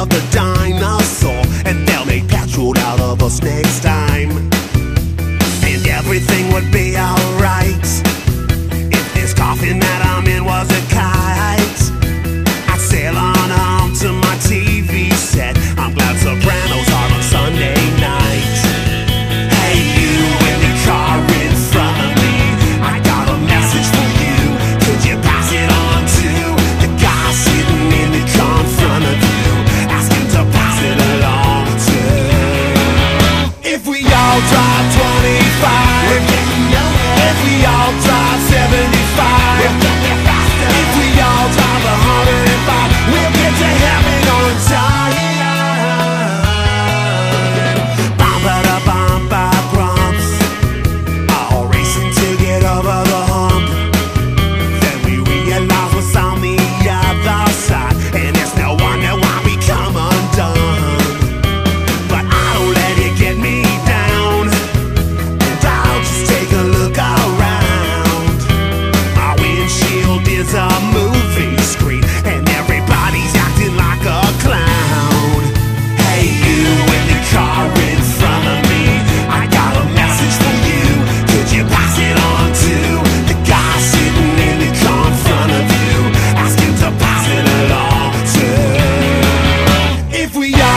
of the dime. drive 25